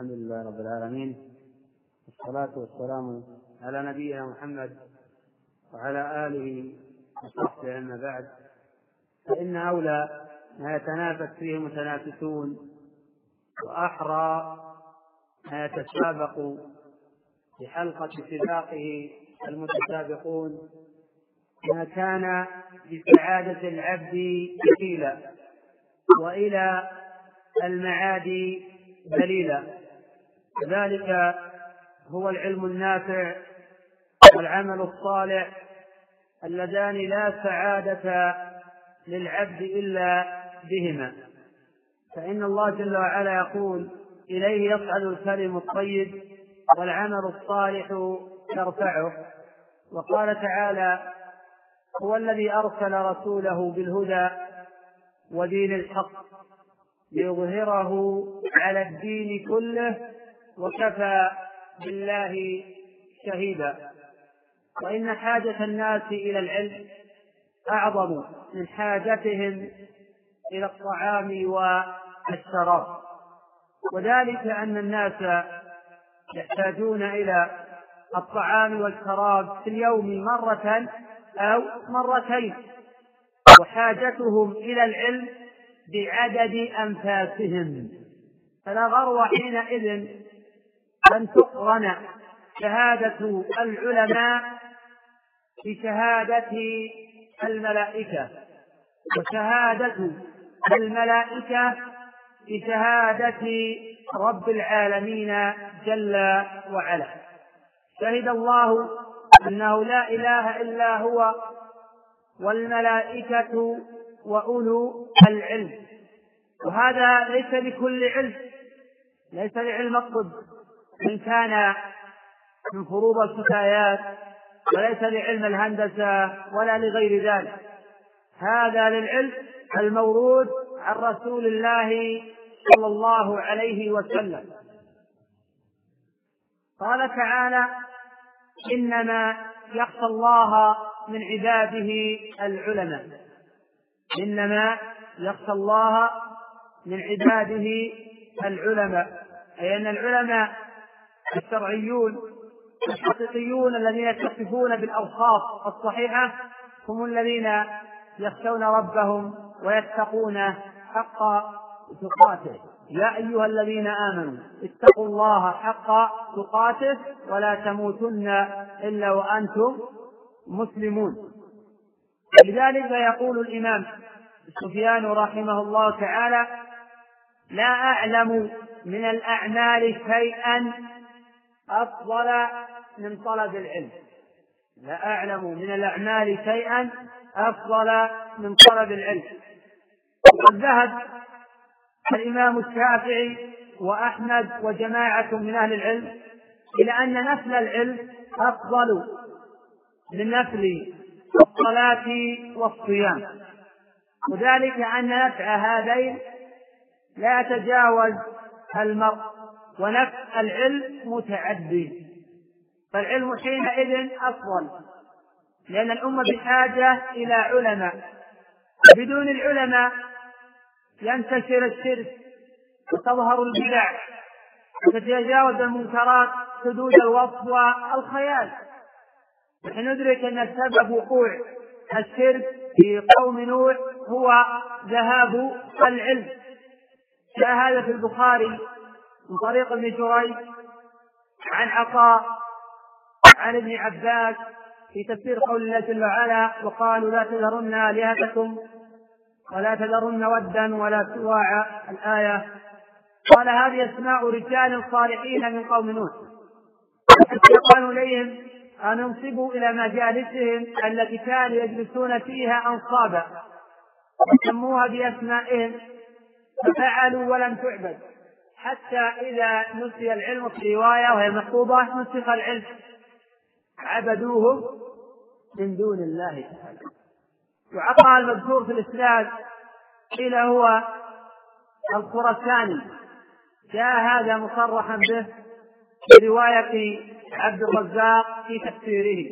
الحمد لله رب العالمين والصلاة والسلام على نبينا محمد وعلى آله وصحبه أما بعد. فإن أولى ما يتنافس فيه المتنافسون وأحرى ما يتسابق في حلقة سباقه المتسابقون ما كان بسعادة العبد كفيلا وإلى المعاد دليلا ذلك هو العلم النافع والعمل الصالح اللذان لا سعادة للعبد إلا بهما. فإن الله جل وعلا يقول إليه يصعد الكلم الطيب والعمل الصالح يرفعه. وقال تعالى هو الذي أرسل رسوله بالهدى ودين الحق ليظهره على الدين كله وكفى بالله شهيدا. وإن حاجة الناس إلى العلم أعظم من حاجتهم إلى الطعام والشراب. وذلك أن الناس يحتاجون إلى الطعام والشراب في اليوم مرة أو مرتين. وحاجتهم إلى العلم بعدد أنفاسهم. فلا غرو حينئذ أن تقرن شهادة العلماء بشهادة الملائكة وشهادة الملائكة بشهادة رب العالمين جل وعلا. شهد الله أنه لا إله إلا هو والملائكة وأولو العلم. وهذا ليس لكل علم ليس لعلم الطب. إن كان من فروض الكفايات وليس لعلم الهندسة ولا لغير ذلك. هذا للعلم المورود عن رسول الله صلى الله عليه وسلم. قال تعالى إنما يخشى الله من عباده العلماء. إنما يخشى الله من عباده العلماء. أي أن العلماء الشرعيون الحقيقيون الذين يتصفون بالأوصاف الصحيحة هم الذين يخشون ربهم ويتقون حق تقاته. يا أيها الذين آمنوا اتقوا الله حق تقاته ولا تموتن إلا وأنتم مسلمون. لذلك يقول الإمام سفيان رحمه الله تعالى لا أعلم من الأعمال شيئا أفضل من طلب العلم. لا أعلم من الأعمال شيئا أفضل من طلب العلم. وقد ذهب الإمام الشافعي وأحمد وجماعة من أهل العلم إلى أن نفل العلم أفضل من نفل الصلاة والصيام. وذلك أن نفع هذين لا يتجاوز المرء. ونفع العلم متعدي فالعلم حينئذ أفضل لأن الأمة بحاجة إلى علماء. بدون العلماء ينتشر الشرك وتظهر البدع وتتجاوز المنكرات حدود الوصف والخيال. نحن ندرك أن سبب وقوع الشرك في قوم نوح هو ذهاب العلم. جاء هذا في البخاري من طريق ابن جريج عن عطاء عن ابن عباس في تفسير قول الله جل وعلا وقالوا لا تذرن آلهتكم ولا تذرن ودا ولا سواع. الآية قال هذه أسماء رجال صالحين من قوم نوح. قالوا إليهم أن انصبوا إلى مجالسهم التي كانوا يجلسون فيها أنصابا. وسموها بأسمائهم ففعلوا ولم تعبد. حتى إذا نسي العلم في رواية وهي مكتوبة نسخ العلم. عبدوهم من دون الله تعالى. وعطى المذكور في الإسناد قيل هو الخرساني جاء هذا مصرحا به في رواية عبد الرزاق في تفسيره.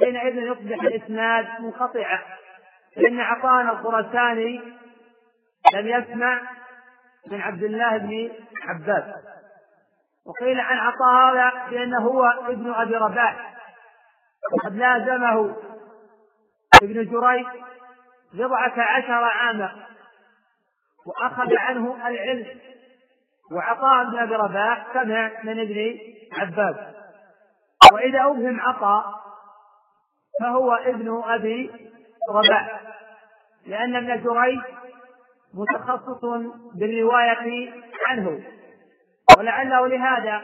حينئذ يصبح الإسناد منقطعا. فإن عطانا الخرساني لم يسمع من عبد الله بن عباس. وقيل عن عطاء هذا بأنه هو ابن أبي رباح. وقد لازمه ابن جريج بضعة عشر عاما. وأخذ عنه العلم. وعطاء بن أبي رباح سمع من ابن عباس. وإذا أوهم عطاء فهو ابن أبي رباح. لأن ابن جريج متخصص بالرواية عنه. ولعله لهذا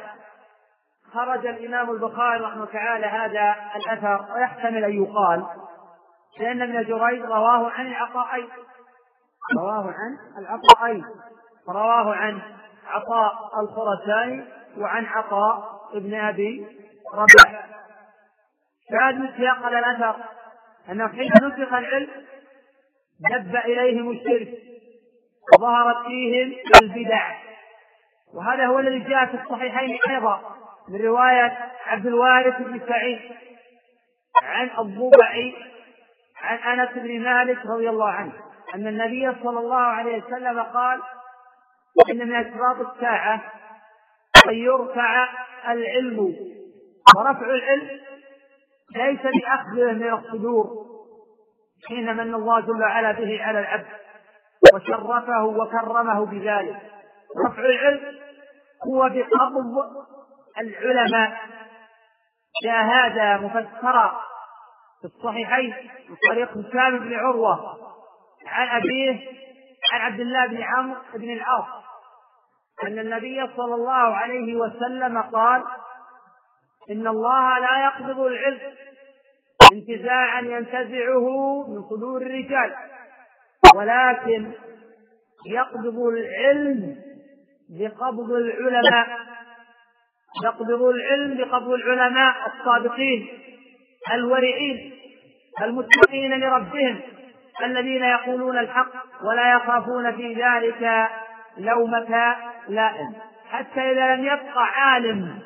خرج الإمام البخاري رحمه تعالى هذا الأثر ويحتمل أن يقال لأن ابن جريج رواه عن العطاءين رواه عن العطاءين رواه عن عطاء الخرساني وعن عطاء ابن أبي رباح شاهد من سياق هذا الأثر أنه حين نسخ العلم دب إليهم الشرك. وظهرت فيهم البدع. وهذا هو الذي جاء في الصحيحين أيضا من رواية عبد الوارث بن سعيد عن الضبعي عن أنس بن مالك رضي الله عنه أن النبي صلى الله عليه وسلم قال إن من أشراط الساعة أن يرفع العلم ورفع العلم ليس بأخذه من الصدور حين من الله جل وعلا به على العبد. وشرفه وكرمه بذلك. رفع العلم هو بقبض العلماء. جاء هذا مفسرا في الصحيحين من طريق هشام بن عروة عن أبيه عن عبد الله بن عمرو بن العاص. أن النبي صلى الله عليه وسلم قال إن الله لا يقبض العلم انتزاعا ينتزعه من صدور الرجال. ولكن يقبض العلم بقبض العلماء يقبض العلم بقبض العلماء الصادقين الورعين المتقين لربهم الذين يقولون الحق ولا يخافون في ذلك لومة لائم. حتى إذا لم يبقى عالم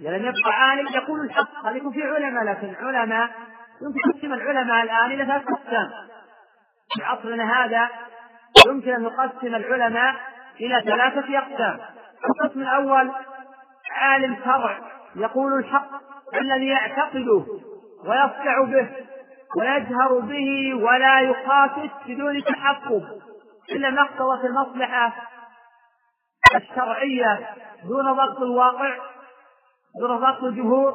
إذا لم يبقى عالم يقول الحق. هذا يكون في علماء لكن علماء يمكن العلماء الآن إلى ثلاث أقسام. في عصرنا هذا يمكن أن نقسم العلماء إلى ثلاثة أقسام. القسم الأول عالم شرع يقول الحق الذي يعتقده ويصدع به ويجهر به ولا يخافت بدون تحقق. إلا ما اقتضت المصلحة الشرعية دون ضغط الواقع دون ضغط الجمهور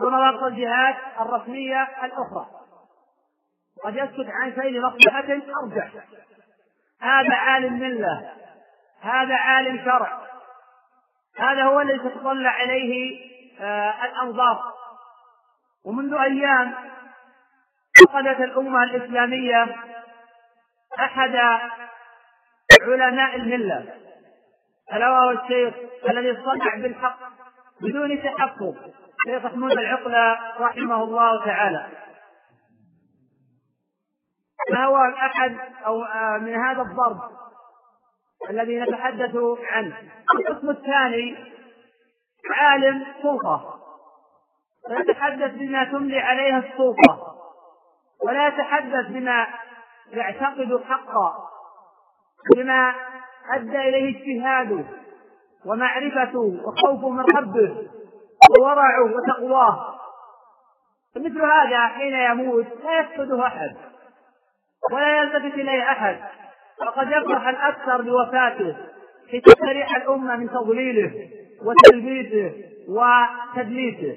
دون ضغط الجهات الرسمية الأخرى. قد يسكت عن شيء لمصلحة أرجح هذا عالم ملة. هذا عالم شرع. هذا هو الذي تتطلع عليه آه الأنظار. ومنذ أيام فقدت الأمة الإسلامية أحد علماء الملة. ألا وهو الشيخ الذي صنع بالحق بدون تحقق؟ شيخ محمود العقلة رحمه الله تعالى. فهو أحد أو آه، من هذا الضرب الذي نتحدث عنه؟ القسم الثاني عالم سلطة ويتحدث بما تملي عليها السلطة ولا يتحدث بما يعتقد حقا بما أدى إليه اجتهاده ومعرفته وخوفه من ربه وورعه وتقواه. فمثل هذا حين يموت لا يفقده أحد. ولا يلتفت إليه أحد. وقد يفرح الأكثر بوفاته في تستريح الأمة من تضليله وتلبيسه وتدليسه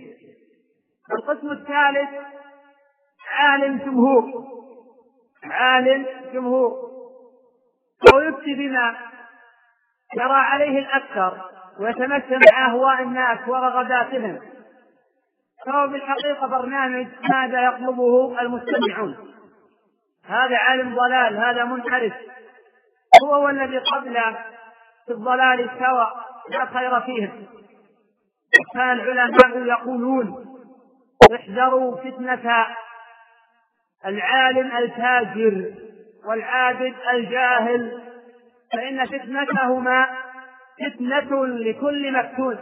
القسم الثالث عالم جمهور. عالم جمهور. أو يفتي بما يرى عليه الأكثر ويتمشى مع أهواء الناس ورغباتهم. فهو بالحقيقة برنامج ماذا يطلبه المستمعون. هذا عالم ضلال هذا منحرف. هو والذي قبله في الضلال سواء لا خير فيهم كان العلماء يقولون احذروا فتنة العالم الفاجر والعابد الجاهل فإن فتنتهما فتنة لكل مفتون.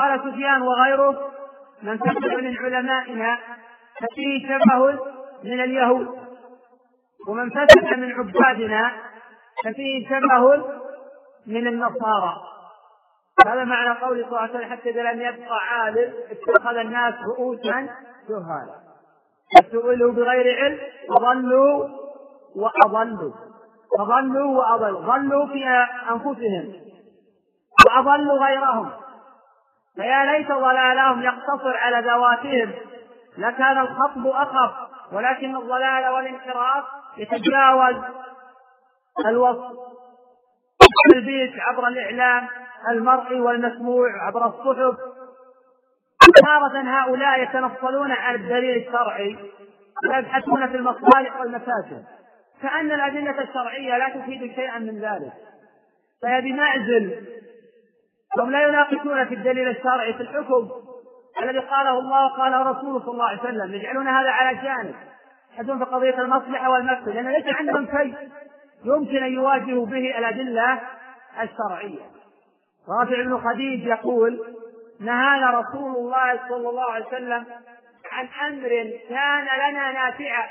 قال سفيان وغيره من فتن من علمائنا ففيه شبه من اليهود. ومن فتن من عبادنا ففيه شبه من النصارى. هذا معنى قوله صلى الله عليه وسلم حتى إذا لم يبقى عالم اتخذ الناس رؤوسا جهالا. فسئلوا بغير علم فضلوا وأضلوا. فضلوا وأضلوا. ضلوا في أنفسهم وأضلوا غيرهم. فيا ليت ضلالهم يقتصر على ذواتهم لكان الخطب أخف ولكن الضلال والانحراف يتجاوز الوصف البيت عبر الإعلام المرئي والمسموع عبر الصحف. تارة هؤلاء يتنصلون عن الدليل الشرعي ويبحثون في المصالح والمفاسد كأن الأدلة الشرعية لا تفيد شيئا من ذلك. فهي بمعزل. هم لا يناقشون في الدليل الشرعي في الحكم. الذي قاله الله وقاله رسوله صلى الله عليه وسلم يجعلون هذا على جانب يبحثون في قضية المصلحة والمفسدة لأن ليس عندهم شيء يمكن أن يواجهوا به الأدلة الشرعية. رافع بن خديج يقول نهانا رسول الله صلى الله عليه وسلم عن أمر كان لنا نافعا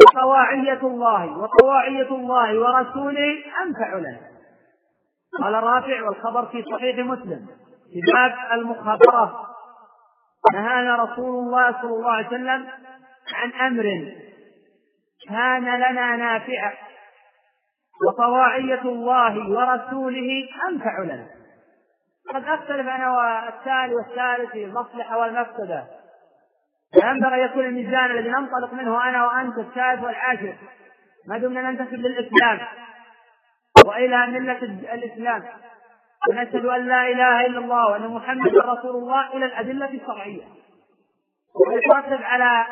وطواعية الله وطواعية الله ورسوله أنفع لنا قال رافع والخبر في صحيح مسلم في باب المخابرة. نهانا رسول الله صلى الله عليه وسلم عن أمر كان لنا نافعا وطواعية الله ورسوله أنفع لنا. قد أختلف أنا والثاني والثالث في المصلحة والمفسدة. فينبغي يكون الميزان الذي ننطلق منه أنا وأنت الثالث والعاشر. ما دمنا ننتسب للإسلام وإلى ملة الإسلام. ونشهد أن لا إله إلا الله وأن محمدا رسول الله إلى الأدلة الشرعية. ويترتب على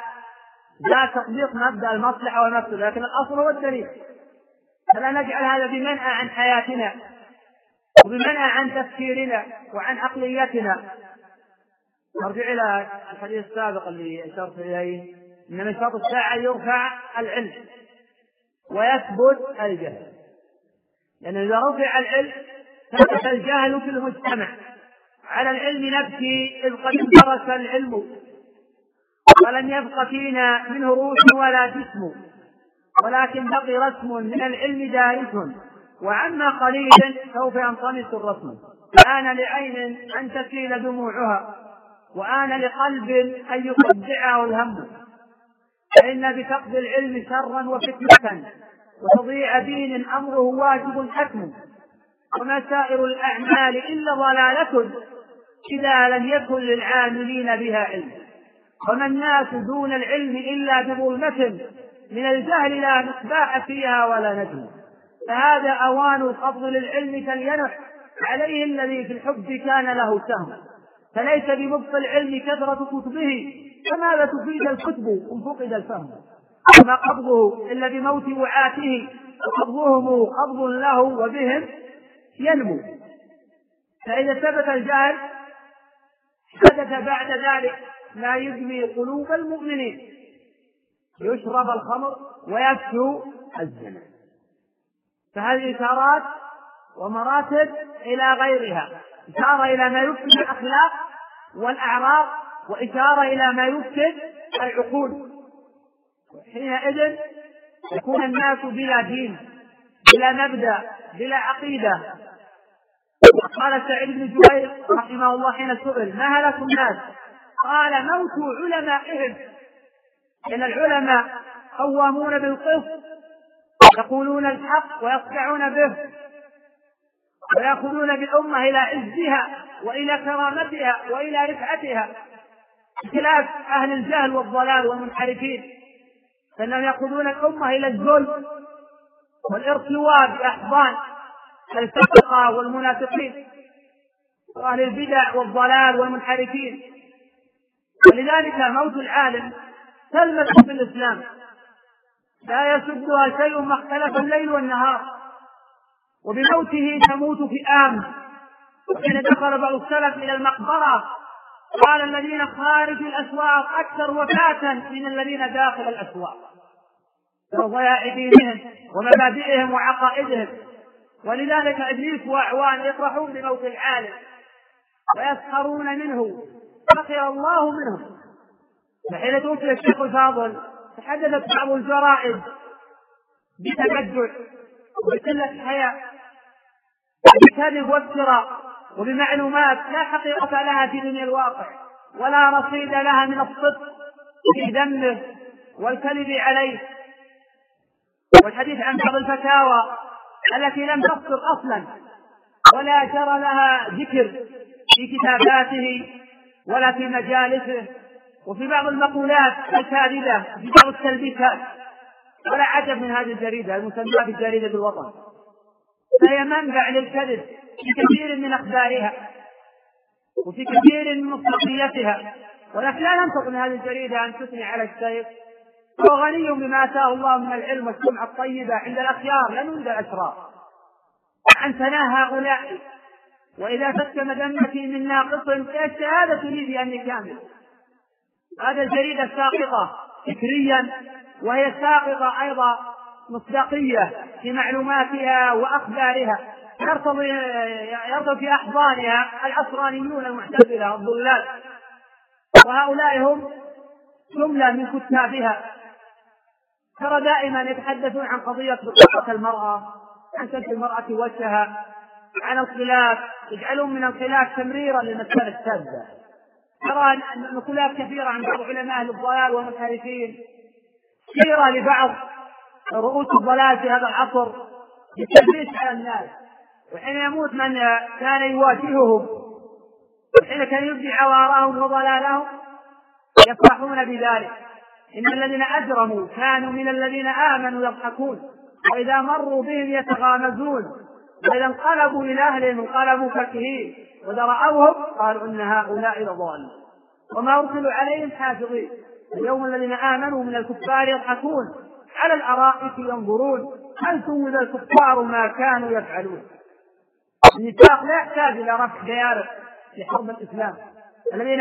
ذا تطبيق مبدأ المصلحة والمفسدة لكن الأصل هو الدليل. فلا نجعل هذا بمنأى عن حياتنا وبمنأى عن تفكيرنا وعن عقليتنا. نرجع إلى الحديث السابق اللي أشرت إليه إن من شرط الساعة يرفع العلم ويثبت الجهل. لأن إذا رفع العلم ثبت الجهل في المجتمع. على العلم نبكي إذ قد اندرس العلم. ولم يبق فينا منه روح ولا جسم. ولكن بقي رسم من العلم دارس وعما قليل سوف ينطمس الرسم. آن لعين أن تسيل دموعها. وآن لقلب أن يخدعه الهم. فإن بفقد العلم شرا وفتنة. وتضيع دين أمره واجب حتم. وما سائر الأعمال إلا ضلالة إذا لم يكن للعاملين بها علم. وما الناس دون العلم إلا بظلمة من الجهل لا مصباح فيها ولا نجم فهذا أوان القبض للعلم فلينح عليه الذي في الحب كان له سهم. فليس بمبطل العلم كثرة كتبه فماذا تفيد الكتب إن فقد الفهم؟ وما قبضه إلا بموت وعاته وقبضهم قبض له وبهم ينمو. فإذا ثبت الجهل حدث بعد ذلك ما يدمي قلوب المؤمنين. يشرب الخمر ويفشو الزنا. فهذه إشارات ومراتب إلى غيرها. إشارة إلى ما يفسد الأخلاق والأعراض وإشارة إلى ما يفسد العقول. حينئذ يكون الناس بلا دين بلا مبدأ بلا عقيدة. قال سعيد بن جبير رحمه الله حين سئل ما هلك الناس قال موت علمائهم. لأن العلماء قوامون بالقسط يقولون الحق ويصدعون به ويأخذون بالأمة إلى عزها وإلى كرامتها وإلى رفعتها. بخلاف أهل الجهل والضلال والمنحرفين فإنهم يأخذون الأمة إلى الذل والارتواء بأحضان. الفسقة والمنافقين وأهل البدع والضلال والمنحرفين. ولذلك موت العالم تلمس في الإسلام. لا يسدها شيء ما اختلف الليل والنهار. وبموته تموت فئام وحين دخل بعض السلف إلى المقبرة قال الذين خارج الأسواق أكثر وفاة من الذين داخل الأسواق. لضياع دينهم ومبادئهم وعقائدهم. ولذلك إبليس وأعوان يفرحون بموت العالم ويسخرون منه سخر الله منهم. فحين توفي الشيخ الفاضل تحدثت بعض الجرائد بتبدع وبقلة حياء وبكذب وافتراء وبمعلومات لا حقيقة لها في دنيا الواقع ولا رصيد لها من الصدق في ذمه والكذب عليه. والحديث عن بعض الفتاوى التي لم تصدر أصلا ولا جرى لها ذكر في كتاباته ولا في مجالسه. وفي بعض المقولات الكاذبة في بعض التلبيسات ولا عجب من هذه الجريدة المسماة بجريدة الوطن فهي منبع للكذب في كثير من أخبارها وفي كثير من مصداقيتها. ولكن لا ننتظر من هذه الجريدة أن تثني على الشيخ هو غني بما آتاه الله من العلم والسمعة الطيبة عند الأخيار لا عند الأشرار. عن ثناء هؤلاء وإذا فك مذمتي من ناقص فالشهادة لي بأني كامل؟ هذا الجريدة ساقطة فكريا وهي ساقطة أيضا مصداقية في معلوماتها وأخبارها. يرتضي يرتضي في أحضانها العصرانيون المعتزلة الضلال وهؤلاء هم جملة من كتابها. ترى دائما يتحدثون عن قضية بطاقة المرأة عن كشف المرأة وجهها عن الخلاف يجعلون من الخلاف تمريرا للمسألة الشاذة ترى نقولات كثيرة عن بعض علماء الضلال والمنحرفين سيرة لبعض رؤوس الضلال في هذا العصر للتلبيس على الناس. وحين يموت من كان يواجههم وحين كان يبدي عوارهم وضلالهم يفرحون بذلك. إن الذين أجرموا كانوا من الذين آمنوا يضحكون وإذا مروا بهم يتغامزون وإذا انقلبوا إلى أهلهم انقلبوا فكهين وإذا رأوهم قالوا إن هؤلاء لضالون. وما أرسلوا عليهم حافظين. اليوم الذين آمنوا من الكفار يضحكون. على الأرائك ينظرون. هل سوذ الكفار ما كانوا يفعلون. النفاق لا يحتاج إلى رفع ديار في حرب الإسلام. الذين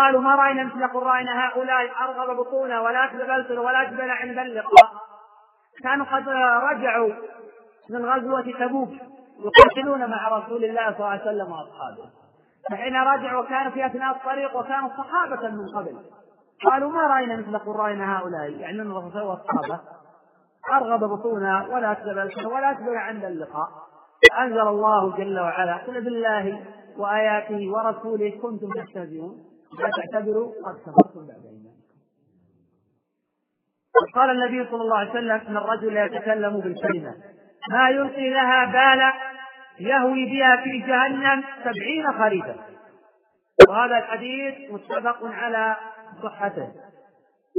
قالوا ما رأينا مثل قل رأينا هؤلاء أرغب بطونا ولا ألسن ولا أجبل عند اللقاء كانوا قد رجعوا من غزوة تبوك يقاتلون مع رسول الله صلى الله عليه وسلم وأصحابه. فحين رجعوا وكانوا في أثناء الطريق وكانوا صحابة من قبل. قالوا ما رأينا مثل قل رأينا هؤلاء. يعني الرسول والصحابة أرغب بطونا ولا ألسن ولا أجبل عند اللقاء أنزل الله جل وعلا قل بالله وآياته ورسوله كنتم تستهزئون. لا تعتبروا قد كفرتم بعد إيمانكم. قال النبي صلى الله عليه وسلم إن الرجل يتكلم بالكلمة. ما يلقي لها بالا يهوي بها في جهنم سبعين خريفا. وهذا الحديث متفق على صحته.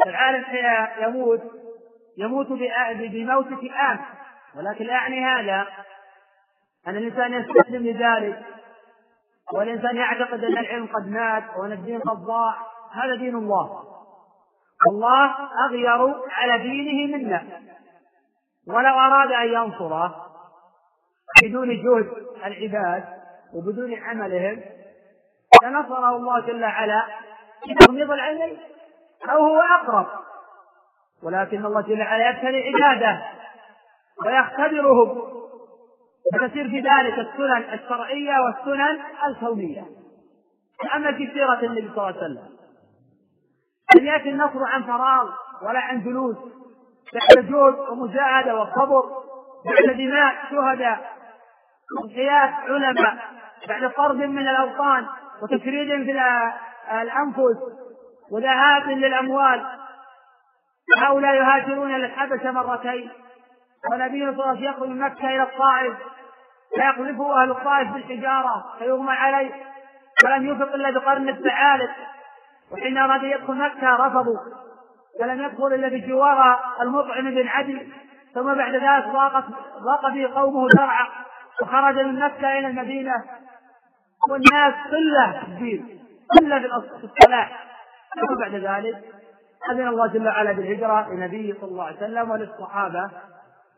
العالم يموت يموت بموت فئام ولكن لا. يعني هذا أن الإنسان يستسلم لذلك. والإنسان يعتقد أن العلم قد مات وأن الدين قد ضاع. هذا دين الله. الله أغير على دينه منا. ولو أراد أن ينصره بدون جهد العباد وبدون عملهم لنصره الله جل وعلا بتغميض العين أو هو أقرب. ولكن الله جل وعلا يبتلي عباده ويختبرهم. فتسير في ذلك السنن الشرعية والسنن الكونية. أما في سيرة النبي صلى الله عليه وسلم لم يأتي النصر عن فراغ ولا عن جلوس بعد جهد ومجاهدة وصبر بعد دماء شهداء وضحيات علماء بعد طرد من الأوطان وتشريد في الأنفس وذهاب للأموال. هؤلاء يهاجرون إلى الحبشة مرتين. ونبي صلى الله عليه وسلم يخرج من مكة إلى الطائف فيقذفه أهل الطائف بالحجارة فيغمى عليه ولم يفق إلا بقرن الثعالب. وحين أراد يدخل مكة رفضوا فلم يدخل إلا بجوار المطعم بن عدي. ثم بعد ذلك ضاقت ضاق به قومه ذرعا وخرج من مكة إلى المدينة. والناس قلة في الدين قلة في الصلاة. ثم بعد ذلك أذن الله جل وعلا بالهجرة لنبيه صلى الله عليه وسلم وللصحابة.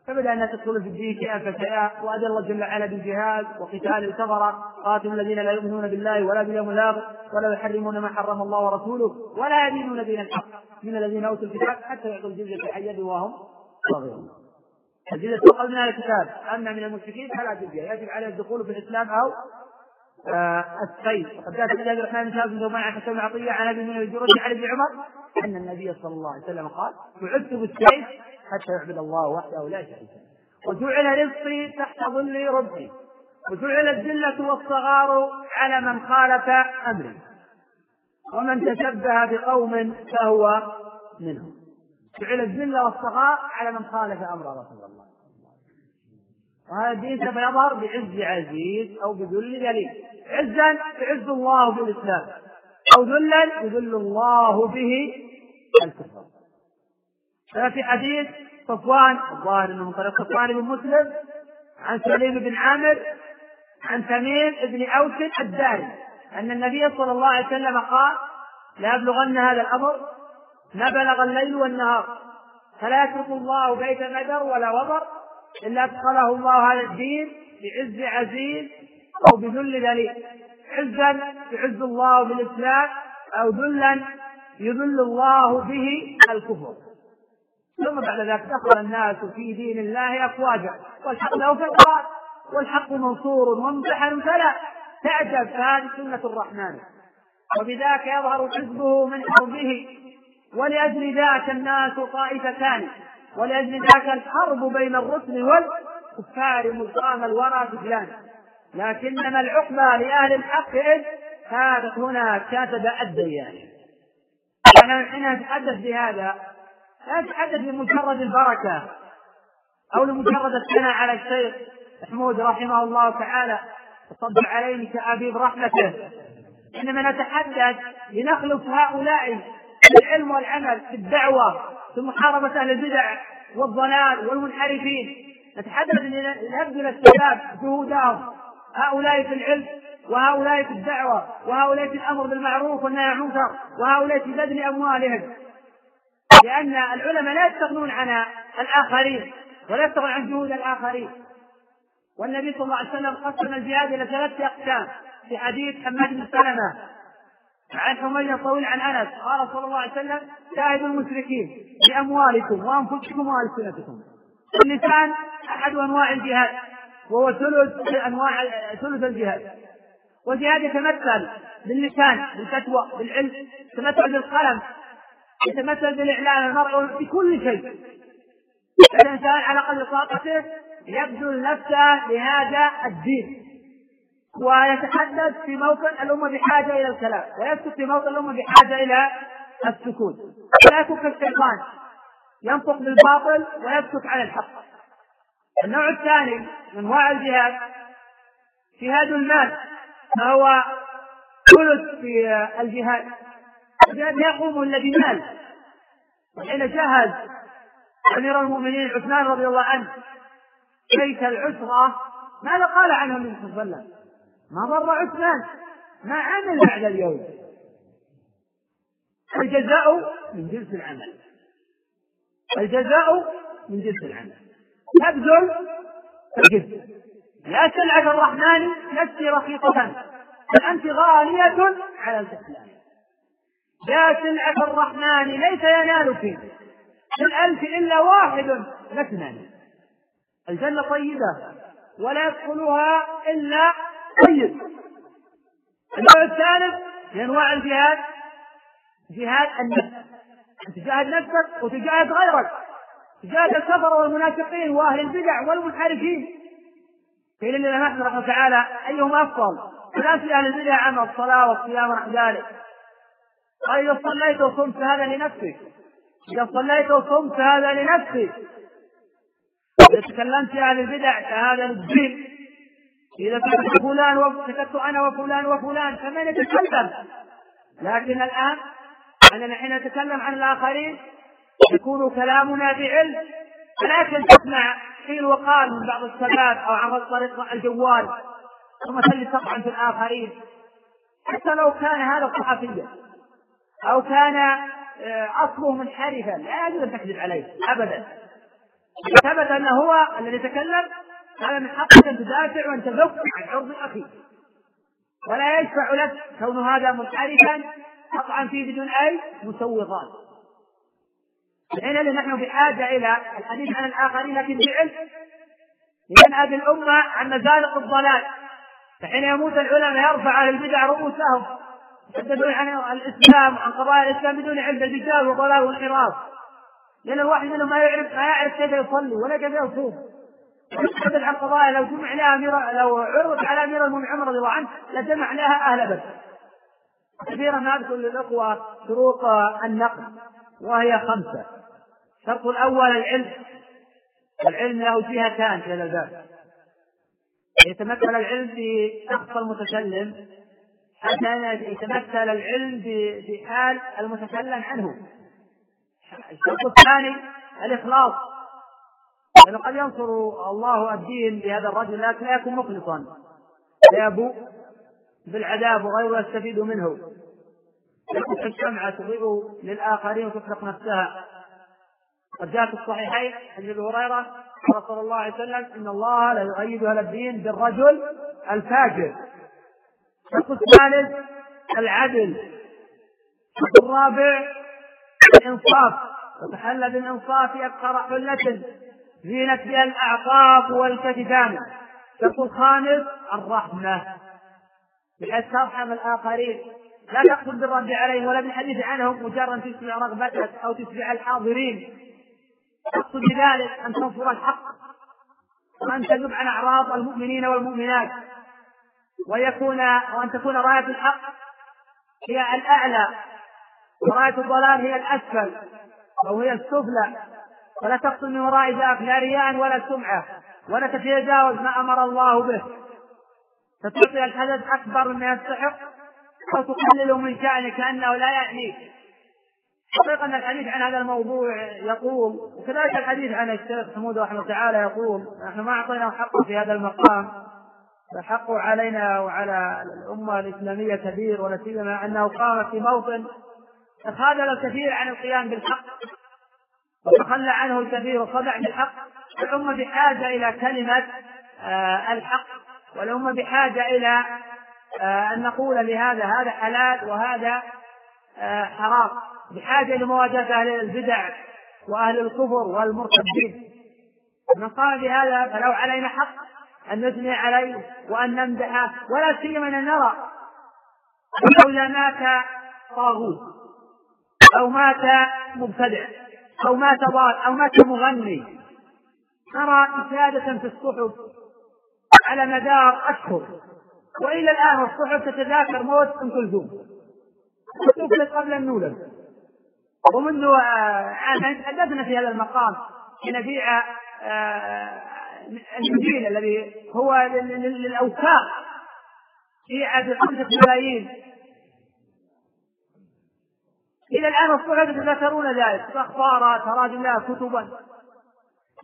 فبدأ الناس يدخلون في الدين شيئا فشيئا وأذن الله جل وعلا بالجهاد وقتال الكفرة. قاتلوا الذين لا يؤمنون بالله ولا باليوم الآخر ولا يحرمون ما حرم الله ورسوله ولا يدينون دين الحق من الذين أوتوا الكتاب حتى يعطوا الجزية عن يد وهم صغيرون. الجزية تؤخذ من الكتاب أما من المشركين فلا جزية. يجب عليه الدخول في الإسلام أو آه السيف. وقد جاء في ابي الرحمن بن شهاب بن عن حسن عطيه عن أبي من الجرد عن ابن عمر أن النبي صلى الله عليه وسلم قال بعثت بالسيف حتى يعبد الله وحده لا شريك له. وجعل رزقي تحت ظل ربي. وجعل الذلة والصغار على من خالف أمره ومن تشبه بقوم فهو منهم. جعل الذلة والصغار على من خالف أمر رسول الله. وهذا الدين سوف يظهر بعز عزيز أو بذل ذليل عزا يعز الله بالإسلام أو ذلا يذل الله به الكفر ففي حديث صفوان الظاهر أنه من طريق صفوان بن مسلم عن سليم بن عامر عن تميم بن أوس الداري أن النبي صلى الله عليه وسلم قال لا يبلغن هذا الأمر ما بلغ الليل والنهار فلا يترك الله بيت مدر ولا وبر إلا أدخله الله هذا الدين بعز عزيز أو بذل ذليل. عزا يعز الله بالإسلام أو ذلا يذل الله به الكفر. ثم بعد ذلك دخل الناس في دين الله أفواجا. والحق له فترات والحق منصور وممتحن فلا. تعجب فهذه سنة الرحمن. وبذاك يظهر حزبه من حربه. ولأجل ذاك الناس طائفتان. ولأجل ذاك الحرب بين الرسل والكفار ملقام الورى سجلان لكنما العقبى لأهل الحق إذ كانت هنا كاتب الديان أنا حين نتحدث بهذا لا نتحدث بمجرد البركة أو لمجرد الثناء على الشيخ محمود رحمه الله تعالى وصب عليه كأبيب رحمته. إنما نتحدث لنخلق هؤلاء بالعلم والعمل في الدعوة في محاربة أهل البدع والضلال والمنحرفين. نتحدث لنبذل الشباب جهودهم هؤلاء في العلم وهؤلاء في الدعوة وهؤلاء في الأمر بالمعروف والنهي عن المنكر وهؤلاء في بذل أموالهم. لأن العلماء لا يستغنون عن الآخرين ولا يستغنون عن جهود الآخرين. والنبي صلى الله عليه وسلم قسم الجهاد إلى ثلاثة أقسام. في حديث حماد بن سلمة عن حميد طويل عن أنس قال صلى الله عليه وسلم شاهدوا المشركين بأموالكم وأنفسكم وألسنتكم. اللسان أحد أنواع الجهاد وهو ثلث انواع ثلث الجهاد. والجهاد يتمثل باللسان بالفتوى بالعلم يتمثل بالقلم يتمثل بالإعلان المرء بكل شيء. الإنسان على قدر طاقته يبذل نفسه لهذا الدين. ويتحدث في موطن الأمة بحاجة إلى الكلام ويسكت في موطن الأمة بحاجة إلى السكوت ولا يكون كالشيطان ينطق بالباطل ويسكت على الحق. النوع الثاني من أنواع الجهاد جهاد المال. فهو ثلث في الجهاد. الجهاد يقوم الا بمال وحين جهز أمير المؤمنين عثمان رضي الله عنه بيت العسرة ماذا قال عنه النبي صلى الله عليه وسلم؟ ما ضر عثمان ما عمل بعد اليوم. الجزاء من جنس العمل. الجزاء من جنس العمل. تبذل الجزء لا سلعة الرحمن نفسي رخيصة بل أنت غالية على الإسلام لا سلعة الرحمن ليس ينالك. في الألف إلا واحد مثنى الجنة طيبة ولا يدخلها إلا طيب. النوع الثالث من أنواع الجهاد جهاد النفس. تجاهد نفسك وتجاهد غيرك. تجاهد الكفر والمنافقين وأهل البدع والمنحرفين. قيل لنا نحن رحمه تعالى أيهم أفضل؟ الناس أهل البدع عمل الصلاة والصيام ونحو ذلك. قال إذا صليت وصمت فهذا لنفسك. إذا صليت وصمت فهذا لنفسك. إذا تكلمت أهل البدع فهذا للدين. إذا سكت فلان وسكت أنا وفلان وفلان فمن يتكلم؟ لكن الآن أننا حين نتكلم عن الآخرين يكون كلامنا بعلم ولكن تسمع قيل وقال من بعض الشباب أو عن طريق الجوال ثم تجد تطعن في الآخرين. حتى لو كان هذا صحفيا أو كان آه، أصله منحرفا لا يجوز أن تكذب عليه أبدا. ثبت أنه هو الذي يتكلم هذا من حقك أن تدافع وأن تذب عن عرض أخيك. ولا يشفع لك كون هذا منحرفا قطعا فيه بدون أي مسوغات. الحين نحن بحاجه إلى الحديث عن الآخرين لكن بعلم لينهى الأمة عن مزالق الضلال. فحين يموت العلماء يرفع أهل البدع رؤوسهم. يحدثون عن الإسلام وعن قضايا الإسلام بدون علم بالرجال والضلال والانحراف لأن الواحد منهم ما يعرف ما يعرف كيف يصلي ولا كيف يصوم. تحدث عن قضايا لو جمع لها أمير لو عرض على أمير المؤمنين عمر رضي الله عنه لجمع لها أهل بدر. كثيرا ما أذكر للإخوة شروط النقل وهي خمسة. الشرط الأول العلم. العلم له جهتان في هذا الباب. يتمثل العلم في شخص المتكلم حتى يتمثل العلم بحال المتكلم عنه. الشرط الثاني الإخلاص. لأنه قد ينصر الله الدين بهذا الرجل لكن لا يكون مخلصا. فيبوء بالعذاب وغيره يستفيد منه. تكون الشمعة تضيء للآخرين وتفرق نفسها. قد جاء في الصحيحين عن أبي هريرة قال صلى الله عليه وسلم إن الله لا يؤيد أهل الدين بالرجل الفاجر. الشق الثالث العدل. الشق الرابع الإنصاف. وتحلى بالإنصاف أكثر حلة زينت بها الاعطاف والكتفان الشق الخامس الرحمة. بحيث ترحم الآخرين. لا تقصد بالرد عليهم ولا بالحديث عنهم مجرد تسمع رغبتك أو تسمع الحاضرين. تقصد بذلك أن تنصر الحق وأن تذب عن أعراض المؤمنين والمؤمنات ويكون وأن تكون راية الحق هي الأعلى وراية الضلال هي الأسفل أو هي السفلى. ولا تقصد من وراء ذلك لا رياء ولا سمعة ولا تتجاوز ما أمر الله به. فتعطي الحدث أكبر مما يستحق أو تقلل من شأنه كأنه لا يعنيك حقيقة أن الحديث عن هذا الموضوع يقول وكذلك الحديث عن الشيخ حمود رحمه الله تعالى يقول نحن ما أعطيناه حقه في هذا المقام. فحقه علينا وعلى الأمة الإسلامية كبير ولا سيما أنه قام في موطن تخاذل الكثير عن القيام بالحق وتخلى عنه الكثير وصدع بالحق. الأمة بحاجة إلى كلمة آه، الحق والأمة بحاجة إلى آه، أن نقول لهذا هذا حلال وهذا آه، حرام. بحاجة لمواجهة أهل البدع وأهل الكفر والمرتدين. من قام بهذا فلو علينا حق أن نثني عليه وأن نمدحه ولا سيما أن نرى إذا مات طاغوت أو مات مبتدع أو مات ضال أو مات مغني. نرى إفادة في الصحف على مدار أشهر وإلى الآن الصحف تتذاكر موت أم كلثوم. قبل أن نولد. ومنذ آه، عام تحدثنا في هذا المقام حين بيع آه، الانجيل الذي هو للأوثاق بيع بخمسة ملايين إلى الآن الصحف يتذكرون ذلك أخبارا تراجم لها كتبا.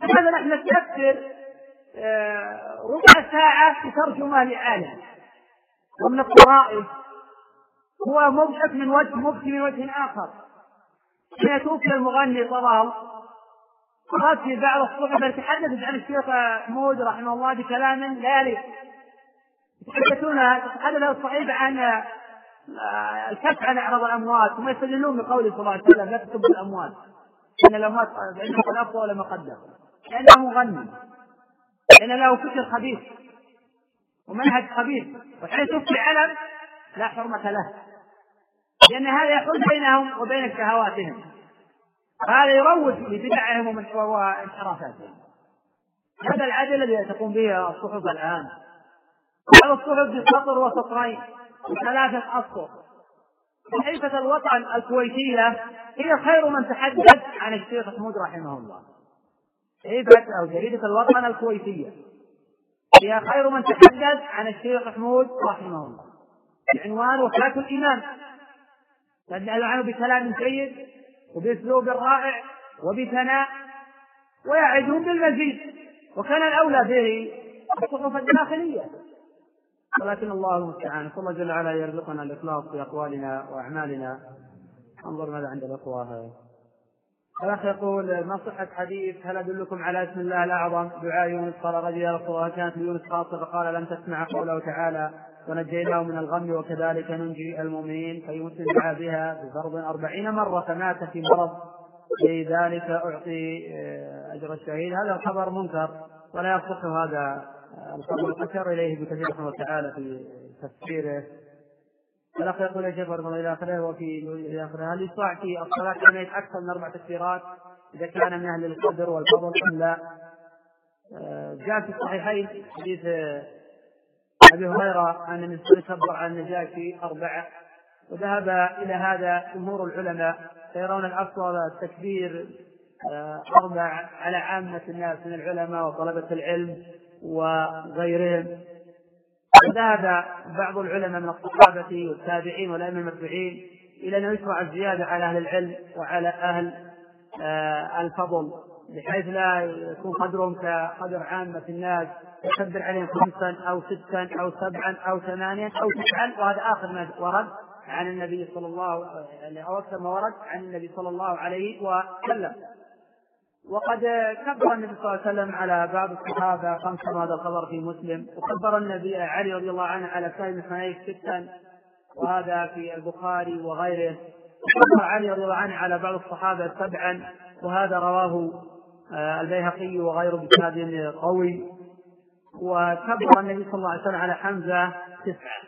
لماذا نحن نستكثر آه، ربع ساعة في ترجمة لعالم ومن الطرائف هو مضحك من وجه مبكي من وجه آخر. حين توفي المغني طلال قالت في بعض الصحف تحدثت عن الشيخ مود رحمه الله بكلام لا يليق يتحدثون تتحدث الصحيفة عن الكف عن أعراض الأموات ثم يستدلون بقوله صلى الله عليه وسلم لا تسبوا الأموات ان الأموات بينهم الافضل ولا مقدم لأنه مغني لأن له فكر خبيث ومنهج خبيث وحين تفتي علم لا حرمة له. لأن هذا يحول بينهم وبين شهواتهم. هذا يروج لبدعهم وانحرافاتهم. هذا العدل الذي تقوم به الصحف الآن. بعض الصحف بسطر وسطرين وثلاثة أسطر. صحيفة الوطن الكويتية هي خير من تحدث عن الشيخ محمود رحمه الله. صحيفة أو جريدة الوطن الكويتية هي خير من تحدث عن الشيخ محمود رحمه الله. بعنوان وفاة الإمام تدل عنه بكلام جيد وبأسلوب رائع وبثناء ويعدهم بالمزيد. وكان الأولى به الصحف الداخلية. ولكن الله المستعان. الله جل وعلا يرزقنا الإخلاص في أقوالنا وأعمالنا. انظر ماذا عند الأخوة. الأخ يقول ما صحة حديث؟ هل أدلكم على اسم الله الأعظم؟ دعاء يونس قال رجل يا رسول الله كانت ليونس خاصة فقال لم تسمع قوله تعالى. ونجيناه من الغم وكذلك ننجي المؤمنين دعا بها بفرض أربعين مرة فمات في مرض لذلك أعطي آه، أجر الشهيد. هذا الخبر منكر ولا يصح هذا الخبر أشار إليه بكثير رحمه الله تعالى في تفسيره. الأخ يقول يا شيخ الله إلى آخره وفي إلى آخره. هل يشرع في الصلاة كان أكثر من أربع تكبيرات؟ إذا كان من أهل القدر والفضل أم لا؟ آه، جاء في الصحيحين حديث آه، أبي هريرة ان النبي كبر على النجاشي أربعة. وذهب إلى هذا جمهور العلماء فيرون الافضل التكبير آه، أربع على عامة الناس من العلماء وطلبة العلم وغيرهم. وذهب بعض العلماء من الصحابة والتابعين والأئمة المتبوعين إلى انه يشرع الزيادة على أهل العلم وعلى أهل الفضل بحيث لا يكون قدرهم كقدر عامة الناس. يكبر عليهم خمسا أو ستا أو سبعا أو ثمانيا أو تسعا وهذا آخر ما ورد عن النبي صلى الله أو أكثر ما ورد عن النبي صلى الله عليه وسلم. وقد كبر النبي صلى الله عليه وسلم على بعض الصحابة خمسا وهذا الخبر في مسلم. وكبر النبي علي رضي الله عنه على سائر بن ستا وهذا في البخاري وغيره. وكبر علي رضي الله عنه على بعض الصحابة سبعا وهذا رواه آه، البيهقي وغيره بإسناد قوي. وكبر النبي صلى الله عليه وسلم على حمزة تسعة.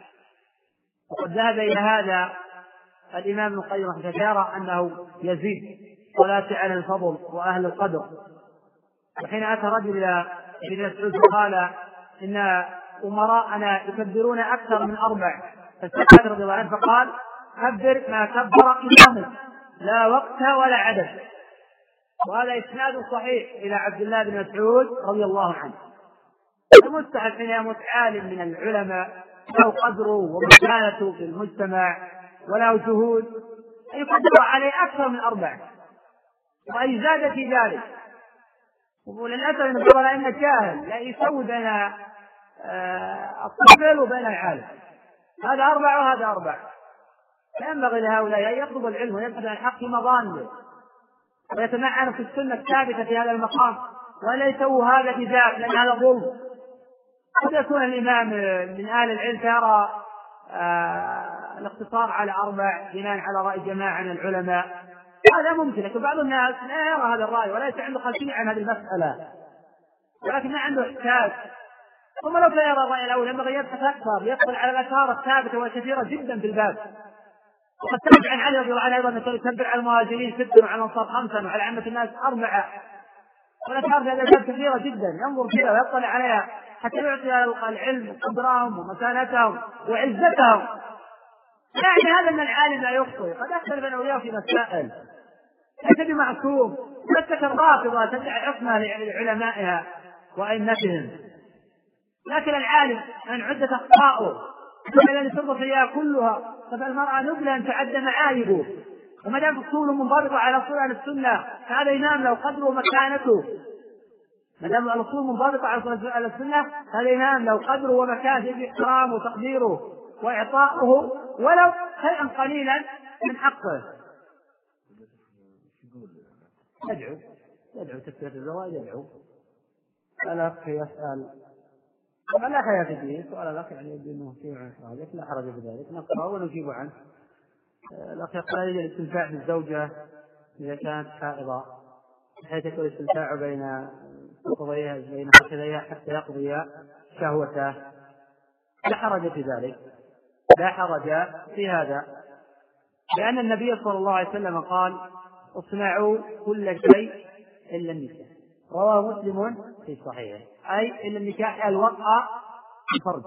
وقد ذهب إلى هذا الإمام ابن القيم رحمه أنه يزيد صلاة على الفضل وأهل القدر. وحين أتى رجل إلى ابن مسعود قال إن أمراءنا يكبرون أكثر من أربع. فسكت رضي الله عنه فقال كبر ما كبر إمامك لا وقت ولا عدد. وهذا إسناد صحيح إلى عبد الله بن مسعود رضي الله عنه. المستحب حين يموت عالم من العلماء له قدره ومكانته في المجتمع وله جهود يقدر عليه أكثر من أربعة وأن يزاد في ذلك. وللأسف أن بعض الأئمة جاهل لا يسوي بين آه، الطفل وبين العالم. هذا أربعة وهذا أربعة فينبغي لهؤلاء أن يطلبوا العلم ويبحث عن الحق مظانه. ويتمعن في السنة الثابتة في هذا المقام. ولا يسووا هذا بذاك لأن هذا ظلم. قد يكون الإمام من أهل العلم يرى آه الاقتصار على أربع بناء على رأي جماعة من العلماء. هذا ممكن لكن بعض الناس لا يرى هذا الرأي ولا عنده خلفية عن هذه المسألة. ولكن ما عنده إحساس. ثم لو كان يرى الرأي الأول ينبغي يبحث أكثر يدخل على الآثار الثابتة والكثيرة جدا في الباب. وقد ثبت عن علي رضي الله عنه أيضا أنه يكبر على المهاجرين ستا وعلى الانصار خمسا وعلى عامه الناس أربعة. والاثار في هذا الباب كثيرة جدا. ينظر فيها ويطلع عليها حتى يعطي العلم قدرهم ومكانتهم وعزتهم. يعني هذا ان العالم لا يخطئ. قد اختلف أنا وياه في مسائل. ليس بمعصوم. مسك الرافضة تدعي عصمه لعلمائها وأئمتهم. لكن العالم من عدة أخطائه الذي تربط إياها كلها فالمرأة نبلة أن تعد معايبه وما دام أصوله منضبطه على أهل السنة فهذا إمام له قدره ومكانته ما دام الأصول منضبطة على السنة هذا امام له قدره ومكانته يجب إحترامه وتقديره وإعطاؤه ولو شيئا قليلا من حقه. يدعو يدعو تكفير الزواج يدعو. الأخ يسأل لا حياة في الدين سؤال الأخ يعني يبدو أنه فيه عن إخراجك لا حرج في ذلك. نقرأ ونجيب عنه. الأخ يقول يجب الاستمتاع بالزوجة إذا كانت حائضة. بحيث يكون الاستمتاع بين فخذيها بين فخذيها حتى يقضي شهوته. لا حرج في ذلك. لا حرج في هذا. لأن النبي صلى الله عليه وسلم قال اصنعوا كل شيء إلا النساء رواه مسلم في صحيحه. أي إلا النكاح الوطأ الفرد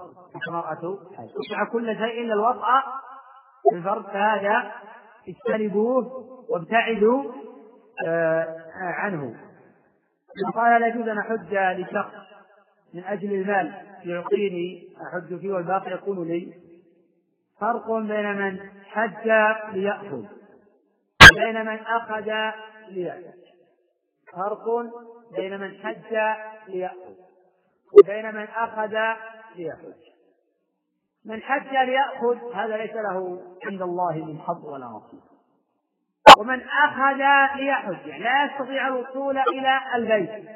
المرأة اصنعوا كل شيء إلا الوطأ الفرد فهذا اجتنبوه وابتعدوا آه عنه. قال لا يجوز أن أحج لشخص من أجل المال يعطيني أحج فيه والباقي يكون لي. فرق بين من حج ليأخذ وبين من أخذ ليأخذ فرق بين من حج ليأخذ وبين من أخذ ليحج من حج ليأخذ هذا ليس له عند الله من حظ ولا نصيب. ومن أخذ ليحج يعني لا يستطيع الوصول إلى البيت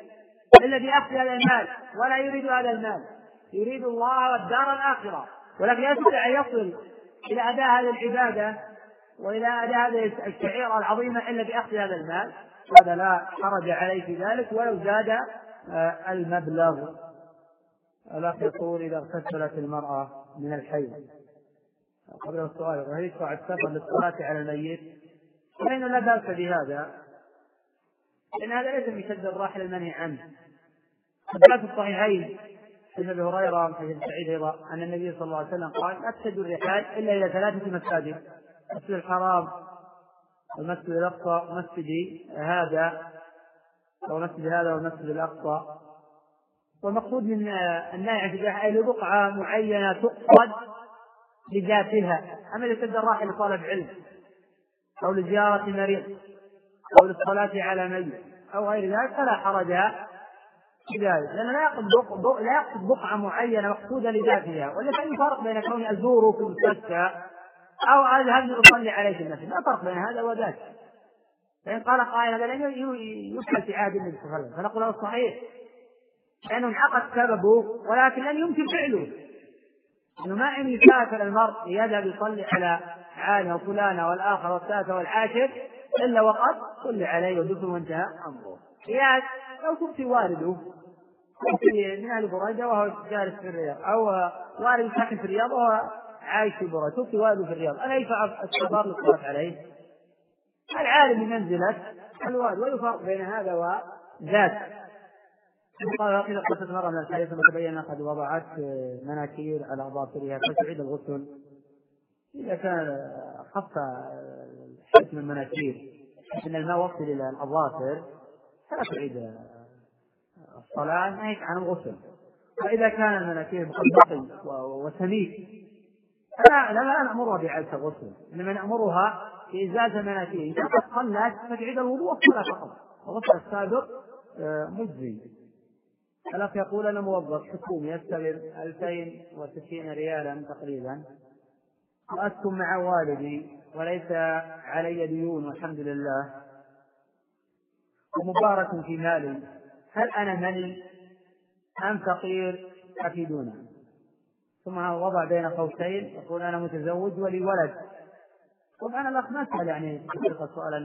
إلا بأخذ هذا المال ولا يريد هذا المال. يريد الله والدار الآخرة. ولكن يستطيع أن يصل إلى أداء هذه العبادة وإلى أداء هذه الشعيرة العظيمة إلا بأخذ هذا المال. هذا لا حرج عليه في ذلك ولو زاد آه، المبلغ الأخ يقول إذا اغتسلت المرأة من الحي. قبل السؤال وهل يشرع السفر للصلاة على الميت؟ فإنه لا بأس بهذا لأن هذا ليس من شد الراحل المنهي عنه. جاء في الصحيحين حديث أبي هريرة وحديث سعيد أيضا أن النبي صلى الله عليه وسلم قال لا تشد الرحال إلا إلى ثلاثة مساجد المسجد الحرام والمسجد الأقصى ومسجد هذا أو مسجد هذا والمسجد الأقصى. والمقصود من النهي عن اتجاه أي لبقعة معينة تقصد لذاتها. أما اذا كنت رايح لطلب علم. أو لزيارة مريض أو للصلاة على ميت أو غير ذلك فلا حرج في ذلك لأنه لا يقصد. لا يقصد بقعة معينة مقصودة لذاتها ولا في فرق بين كوني أزوره في المستشفى أو أذهب أصلي عليه في لا فرق بين هذا وذاك فإن قال قائل هذا لم يفعل في عهد النبي صلى الله عليه وسلم فنقول له صحيح لأنه انعقد سببه ولكن لم يمكن فعله انه ما إن يسافر المرء ليذهب يصلي على عالم وفلانه والاخر والثالثه والعاشر الا وقد صلي عليه ودفن وانتهى امره. قياس لو توفي والده من أهل بريده وهو جالس في الرياض أو والد ساكن في الرياض وهو عايش في بريده توفي والده في الرياض الا يدفع السفر للصلاه عليه؟ العالم بمنزلة الوالد ويفرق بين هذا وذاك. قال قيل قصة مرة من الحديث ثم تبين قد وضعت مناكير على أظافرها فتعيد الغسل. إذا كان خف حجم المناكير أن الماء وصل إلى الأظافر فلا تعيد الصلاة ناهيك عن الغسل. فإذا كان المناكير بقي وسميك فلا لا نأمرها بإعادة الغسل إنما نأمرها بإزالة المناكير. إذا قد صلت فتعيد الوضوء والصلاة فقط. الغسل السابق آه، مجزي. الأخ يقول أنا موظف حكومي يستلم 2060 ريالا تقريبا. وأسكن مع والدي وليس علي ديون والحمد لله. ومبارك في مالي. هل أنا مني؟ أم فقير؟ أفيدونا. ثم وضع بين قوسين يقول أنا متزوج ولي ولد. طبعا الأخ ما سأل يعني سؤالا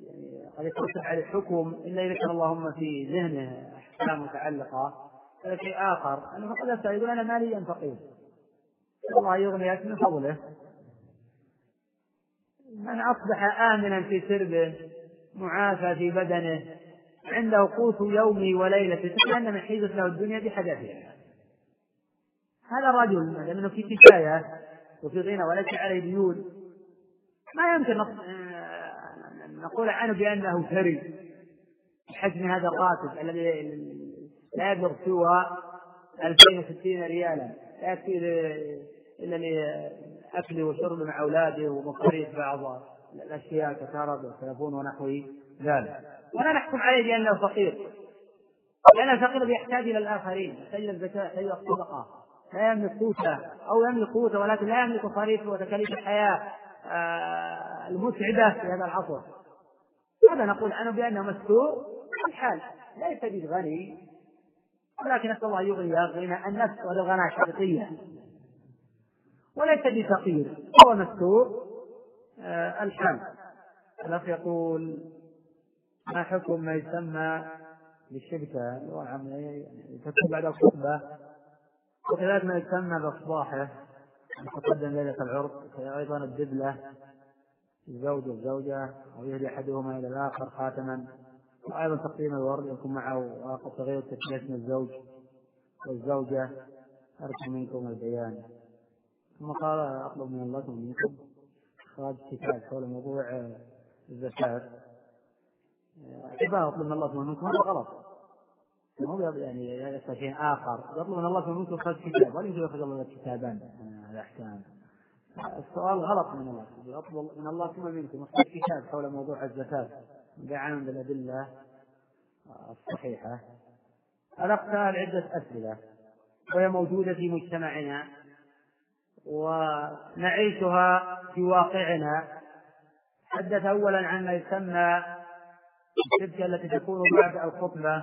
يعني قد يترتب عليه حكم إلا إذا كان اللهم في ذهنه أحكام متعلقة. هذا شيء آخر أنه يسأل يقول أنا مالي فقير. الله يغني من فضله. من أصبح آمنا في سربه معافى في بدنه عنده قوت يومي وليلته تكأنما حيزت له الدنيا بحدثها هذا الرجل لأنه في كفاية وفي غنى وليس عليه ديون. ما يمكن نقول عنه بأنه ثري. بحجم هذا الراتب الذي لا يبلغ سوى 2060 ريالا. لا يكفي إلا لأكله وشربه مع أولاده ومصاريف بعض الأشياء ككهرباء والتلفون ونحو ذلك. ولا نحكم عليه بأنه فقير. لأن الفقير يحتاج إلى الآخرين. يحتاج إلى الزكاة يحتاج إلى الصدقة. لا يملك قوته أو يملك قوته ولكن لا يملك مصاريفه وتكاليف الحياة آه، المتعبة في هذا العصر. هذا نقول عنه بأنه مستور؟ الحال. ليس بالغني ولكن نسأل الله يغني غنى النفس الغنى الحقيقية. وليس بفقير. هو مستور آه، الحال الأخ يقول ما حكم ما يسمى بالشبكة؟ يعني تكون بعد الخطبة. وكذلك ما يسمى بإصباحه تقدم ليلة العرس أيضا الدبلة. الزوج والزوجة أو يهدي أحدهما إلى الآخر خاتما. وأيضا تقديم الورد يكون معه تغيير تسمية الزوج والزوجة. أرجو منكم البيان. ثم قال أطلب من الله ومنكم إخراج كتاب حول موضوع الزكاة. عبارة يطلب من الله ثم منكم هذا غلط هو يعني شيء آخر. يطلب من الله ثم منكم إخراج كتاب. ولا يمكن يأخذ الله كتابان الأحكام. السؤال غلط من الله. يطلب من الله ثم منكم إخراج كتاب حول موضوع الزكاة. بعلم بالأدلة الصحيحة. الأخ سأل عدة أسئلة. وهي موجودة في مجتمعنا. ونعيشها في واقعنا. حدث أولا عن ما يسمى الشبكة التي تكون بعد الخطبة.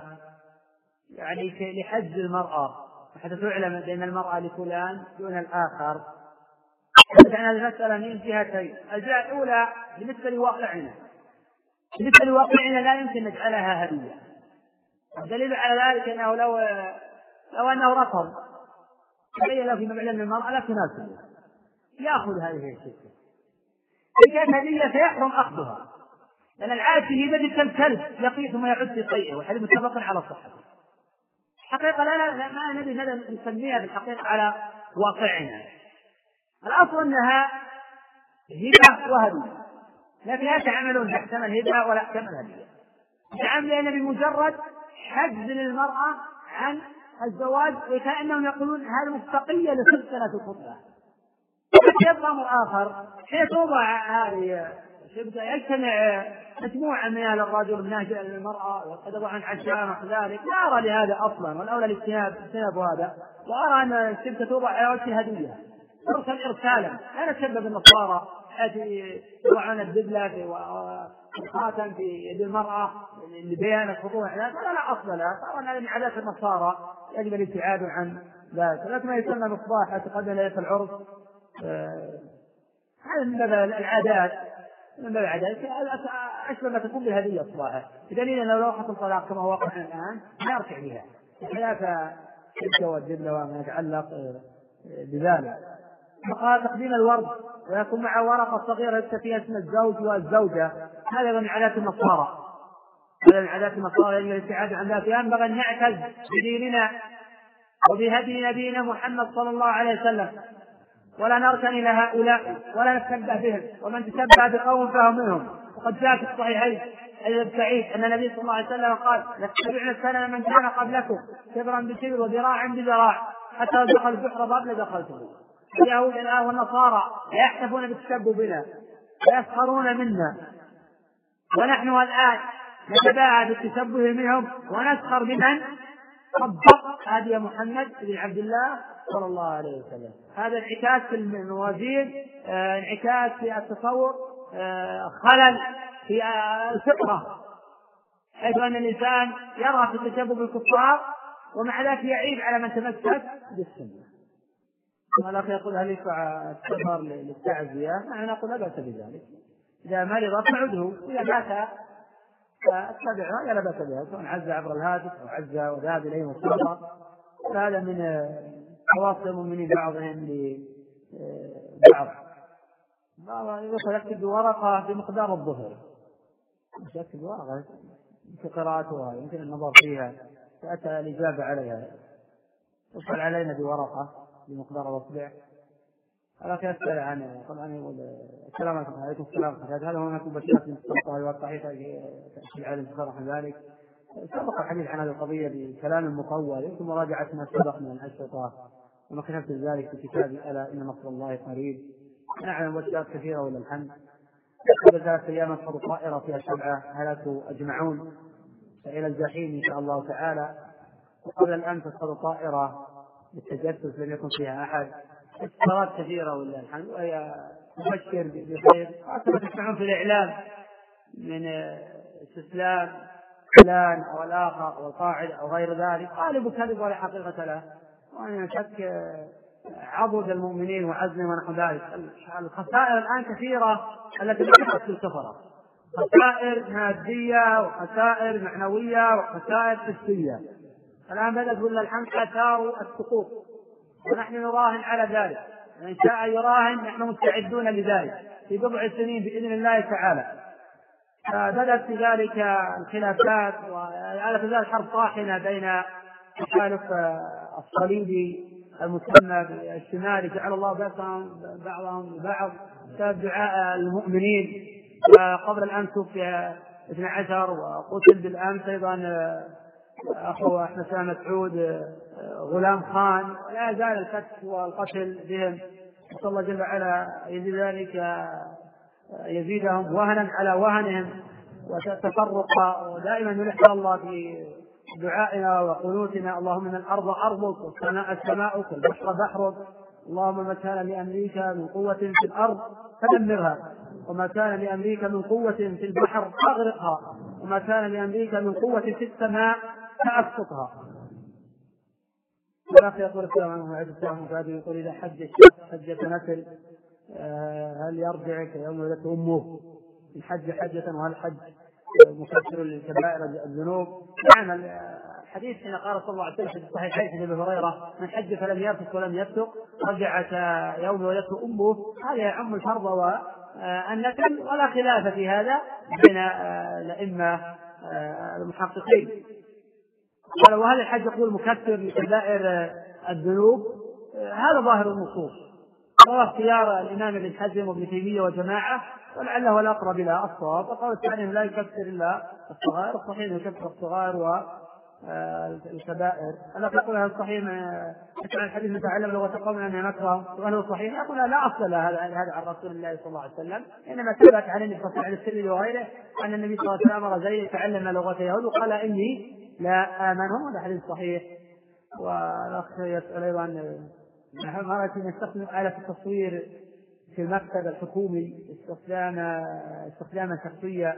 يعني لحج المرأة. حتى تعلم بأن المرأة لفلان دون الآخر. حدث عن المسألة من جهتين. الجهة الأولى بالنسبة لواقعنا. بالنسبة لواقعنا لا يمكن نجعلها هدية. الدليل على ذلك أنه لو لو أنه رفض. تبين له فيما بعلم المرأة لا تناسبه. يأخذ هذه الشركة. إن كانت هدية فيحرم أخذها. لأن العادة في هبة كالكلب يقي ثم يعد في قيئه والحديث متفق على صحته الحقيقة لا لا ما ندري ماذا نسميها في الحقيقة على واقعنا. الأصل أنها هبة وهدية لكن لا تعملون تحتمل هبة ولا تحتمل هدية. تعملون بمجرد حجز للمرأة عن الزواج وكأنهم يقولون هذه مستقية لسلسلة الخطبة. أمر آخر حين توضع هذه يجتمع مجموعة من أهل الرجل من أهل المرأة وقد عن عشاء نحو ذلك. لا أرى لهذا أصلا والأولى الاجتناب اجتناب هذا. وأرى أن الشبكة توضع على وجه هدية. ترسل إرسالا. لا نتشبه بالنصارى حيث يضعون الدبلة الخاتم في يد المرأة لبيان الخطوة. لا لا أصل لها أرى أن من عادات النصارى. يجب الابتعاد عن ذلك. لكن ما يسمى مصباح اعتقد ليلة العرس آه، هذا من باب العادات. من باب العادات. أشبه ما تكون بهدية الصباح. بدليل أنه لو حصل طلاق كما هو واقع الآن لا يرجع بها. بخلاف تلك والدبلة وما يتعلق آه، بذلك. فقال تقديم الورد ويكون مع ورقة صغيرة يكتب فيها اسم الزوج والزوجة. هذا من عادات النصارى هذا من عادات النصارى يجب الابتعاد عن ذلك ينبغي أن نعتز بديننا وبهدي نبينا محمد صلى الله عليه وسلم. ولا نركن إلى هؤلاء ولا نتشبه بهم. ومن تشبه بقوم فهو منهم. وقد جاء في الصحيحين عن سعيد أن النبي صلى الله عليه وسلم قال لتتبعن السنة من كان قبلكم شبرا بشبر وذراعا بذراع حتى لو دخل البحر باب لدخلته. اليهود الآن والنصارى يحتفون بالتشبه بنا ويسخرون منا. ونحن الآن نتباعى بالتشبه منهم ونسخر بمن؟ طبق هدي محمد بن عبد الله صلى الله عليه وسلم. هذا انعكاس في الموازين آه، انعكاس في التصور آه، خلل في آه، الفطرة. حيث أن الإنسان يرى في التشبه بالكفار ومع ذلك يعيب على من تمسك بالسنة. الأخ يقول هل يدفع السفر للتعزية؟ نحن نقول لا بأس بذلك. إذا مرض فعده إذا مات فاتبعها لا بأس بها سواء عز عبر الهاتف أو عز وذهب إليهم السفر هذا من خواص المؤمنين بعضهم لبعض بعض. يدخل يكتب بورقة بمقدار الظهر. يكتب ورقة في قراءتها يمكن النظر فيها. فأتى الإجابة عليها. يدخل علينا بورقة بمقدار الأصبع. الأخ يسأل عن طبعا يقول السلام عليكم. السلام هل هناك مبشرات من والصحيحة تأتي العالم شرح ذلك. سبق الحديث عن هذه القضية بكلام مطول يمكن مراجعة ما سبق من الأشرطة. وما كتبت ذلك في كتاب ألا إن نصر الله قريب. نعلم وجهات كثيرة ولا الحمد قبل ثلاث أيام تدخل طائرة فيها سبعة. هلكوا أجمعون. إلى الجحيم إن شاء الله تعالى. وقبل الآن تدخل طائرة للتجسس لم يكن فيها أحد. اتصالات كثيرة ولا الحمد وهي تبشر بخير. خاصة تسمعون في الإعلام من استسلام فلان أو الآخر أو القاعد أو غير ذلك. غالب كذب ولا حقيقة له. وأنا شك عضد المؤمنين وعزم ونحو ذلك. الخسائر الآن كثيرة التي لحقت في السفرة. خسائر مادية وخسائر معنوية وخسائر حسيه الآن بدأت ولله الحمد آثار السقوط. ونحن نراهن على ذلك. من شاء يراهن نحن مستعدون لذلك. في بضع سنين بإذن الله تعالى. فبدت في ذلك الخلافات ولا تزال حرب طاحنة بين تحالف الصليبي المسمى بالشمالي جعل الله بأسهم بعضهم ببعض بسبب دعاء المؤمنين. وقبل الأمس توفي 12 وقتل بالأمس أيضا أخو أحمد سامة مسعود غلام خان لا يزال الفتح والقتل بهم. نسأل الله جل وعلا يزيد ذلك يزيدهم وهنا على وهنهم وتفرقا ودائما نلح الله في دعائنا وقنوتنا. اللهم إن الأرض أرضك والسماء سماؤك والبحر بحرك. اللهم ما كان لأمريكا من قوة في الأرض فدمرها وما كان لأمريكا من قوة في البحر فاغرقها وما كان لأمريكا من قوة في السماء فأسقطها. الأخ يقول السلام عليكم ورحمة الله يقول إذا حج حجة نسل آه، هل يرجع كيوم ولدته أمه؟ الحج حجة وهل حج مكفر للكبائر الذنوب؟ نعم الحديث حين قال صلى الله عليه وسلم في الصحيحين عن أبي هريرة من حج فلم يرفث ولم يفسق رجعت يوم ولدته أمه. هذا يعم الفرض والنفل ولا خلاف في هذا بين الأئمة المحققين. قال وهل الحج يقول مكفر لكبائر الذنوب هذا ظاهر النصوص. وهو اختيار الإمام ابن حزم وابن تيمية وجماعة ولعله الأقرب إلى الصواب. وقول الثاني لا يكفر إلا الصغائر الصحيح يكفر الصغائر و آه، الكبائر. الأخ يقول هل صحيح يسمع الحديث متعلم لغة قوم أنها مكره وهل هو صحيح؟ يقول لا أصل له هذا هذا عن رسول الله صلى الله عليه وسلم. إنما ثبت عن النبي صلى الله عليه وسلم وغيره أن النبي صلى الله عليه وسلم أمر زيد يتعلم لغة اليهود وقال إني لا آمنهم هذا حديث صحيح. والأخ يسأل أيضا مرة نستخدم آلة التصوير في المكتب الحكومي استخدام استخداما شخصيا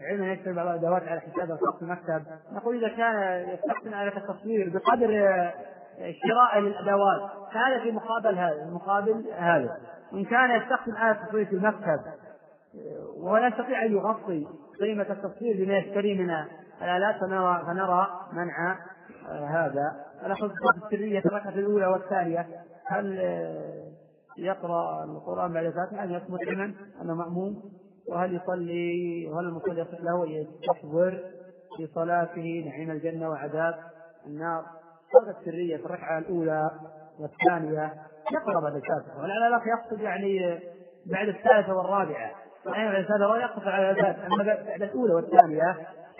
علما يشتري بعض الأدوات على حساب في المكتب. نقول إذا كان يستخدم آلة التصوير بقدر شراء للادوات فهذا في مقابل هذا مقابل هذا. وان كان يستخدم آلة التصوير في المكتب ولا يستطيع أن يغطي قيمة التصوير بما يشتري من الآلات فنرى فنرى منع هذا. الأخذ السرية الركعة الأولى والثانية. هل يقرأ القرآن بعد الفاتحة؟ أن يكون مطعما أنه مأموم. وهل يصلي؟ وهل المصلي يصح له يستحضر في صلاته نعيم الجنة وعذاب النار؟ هذا السرية في الركعة الأولى والثانية يقرأ بعد الفاتحة. ولعل الأخ يقصد يعني بعد الثالثة والرابعة. صحيح بعد الثالثة يقصد على الفاتحة. أما بعد الأولى والثانية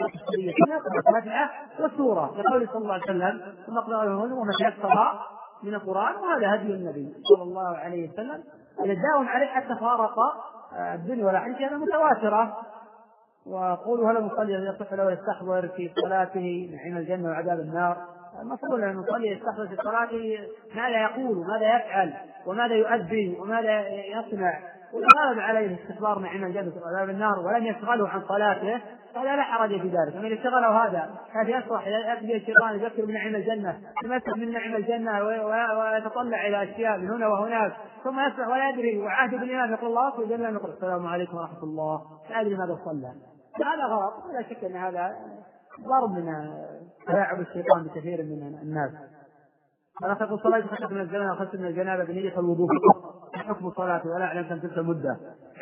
السرية يقرأ الفاتحة والسورة لقول صلى الله عليه وسلم ثم اقرأ وما تيسر من القرآن وهذا هدي النبي صلى الله عليه وسلم الذي داوم عليه حتى فارق الدنيا والآخرة هذا متواترة. وقولوا هل المصلي يصح له يستحضر في صلاته نعيم الجنة وعذاب النار؟ المفروض أن المصلي يستحضر في صلاته ماذا يقول وماذا يفعل وماذا يؤذن وماذا يصنع؟ وغلب عليه استحضار نعيم الجنة وعذاب النار ولم يشغله عن صلاته فهذا لا حرج في ذلك. ومن اشتغله هذا كان يصلح يأتي الشيطان يذكر من نعيم الجنة يمسك من نعيم الجنة ويتطلع إلى أشياء من هنا وهناك ثم يسمع ولا يدري وعهد بالإمام يقول الله أكبر جل يقول السلام عليكم ورحمة الله. لا أدري ماذا صلى. هذا غلط ولا شك أن هذا ضرب من تلاعب الشيطان بكثير من الناس. أنا تقول صلاة خشيت من الزمان وخشيت من الجنابة بنية الوضوء. حكم صلاته ولا أعلم كم تلك المدة.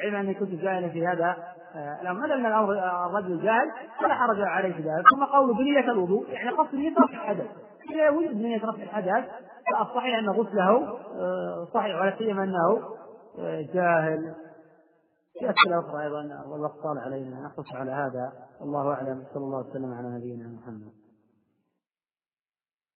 علما أني كنت جاهلا في هذا آه، الأمر ما دام الأمر الرجل جاهل فلا حرج عليه في ذلك. ثم قوله بنية الوضوء يعني قصد نية رفع الحدث. إذا وجد بنية رفع الحدث فالصحيح أن غسله آه، صحيح ولا سيما أنه آه، جاهل. في أسئلة أخرى أيضا والوقت طال علينا. نقص على هذا. والله أعلم. صلى الله وسلم على نبينا محمد.